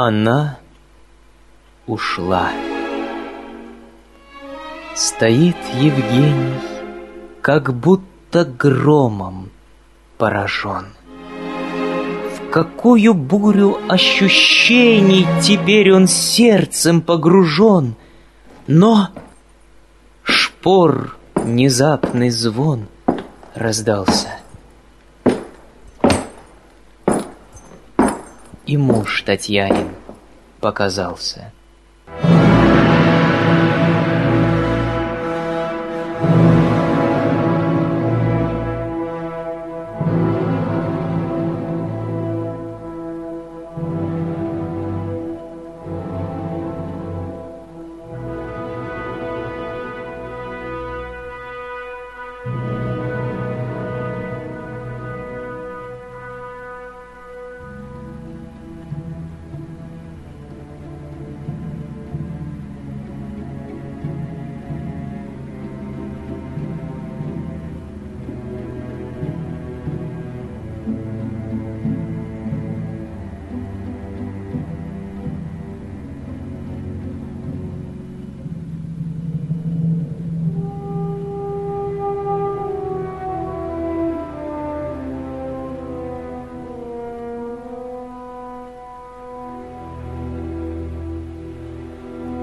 Она ушла. Стоит Евгений, как будто громом поражен. В какую бурю ощущений теперь он сердцем погружен, но шпор внезапный звон раздался. И муж Татьянин показался.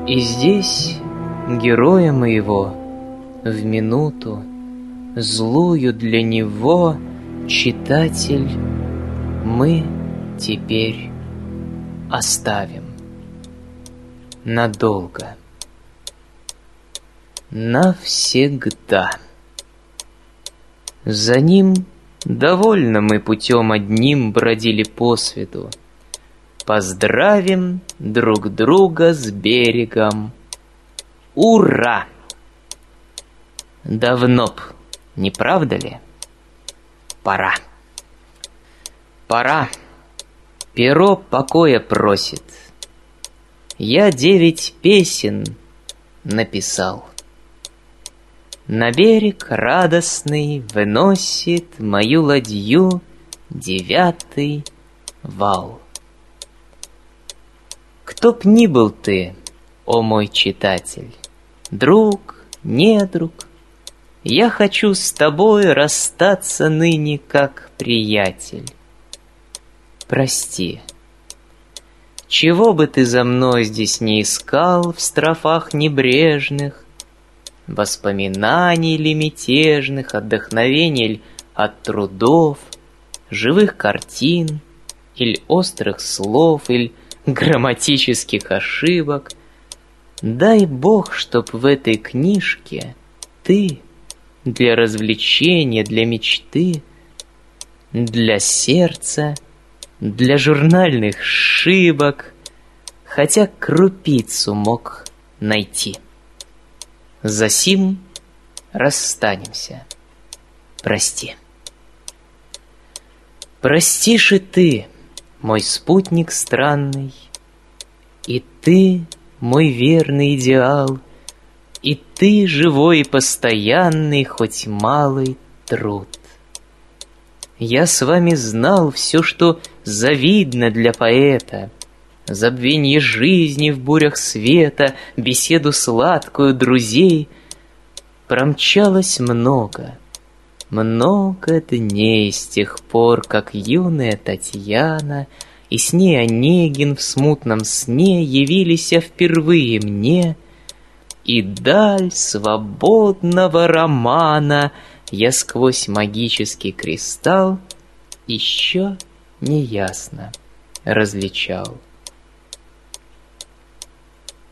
И здесь героя моего в минуту Злую для него, читатель, Мы теперь оставим надолго, навсегда. За ним довольно мы путем одним бродили по свету, Поздравим друг друга с берегом. Ура! Давно б, не правда ли? Пора. Пора. Перо покоя просит. Я девять песен написал. На берег радостный выносит мою ладью девятый вал. Кто б ни был ты, о мой читатель, Друг, недруг, Я хочу с тобой расстаться ныне как приятель. Прости, чего бы ты за мной здесь не искал В строфах небрежных, Воспоминаний ли мятежных, Отдохновений ль от трудов, Живых картин, Иль острых слов, Иль грамматических ошибок. Дай Бог, чтоб в этой книжке ты для развлечения, для мечты, для сердца, для журнальных шибок, хотя крупицу мог найти. Засим расстанемся. Прости. Простишь и ты, мой спутник странный, И ты, мой верный идеал, И ты, живой и постоянный, Хоть малый труд. Я с вами знал все, что завидно для поэта, Забвенье жизни в бурях света, Беседу сладкую друзей. Промчалось много — много дней с тех пор, как юная Татьяна И с ней Онегин в смутном сне Явились впервые мне, И даль свободного романа Я сквозь магический кристалл Еще неясно различал.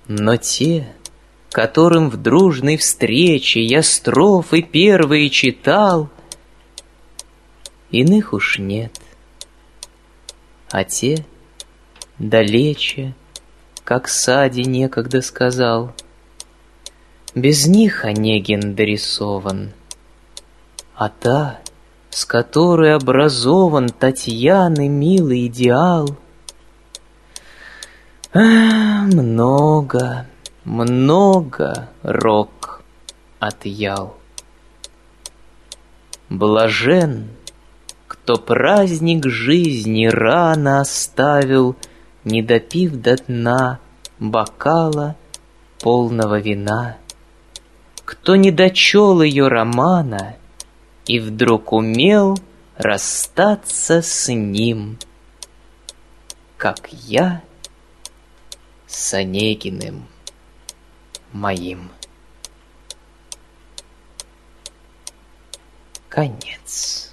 Но те, которым в дружной встрече я строфы первые читал, иных уж нет. А те далече, как Сади некогда сказал, без них Онегин дорисован, а та, с которой образован Татьяны милый идеал, а, много, много рок отъял. Блажен, кто праздник жизни рано оставил не допив до дна бокала полного вина, кто не дочел ее романа и вдруг умел расстаться с ним, как я с Онегиным моим. Конец.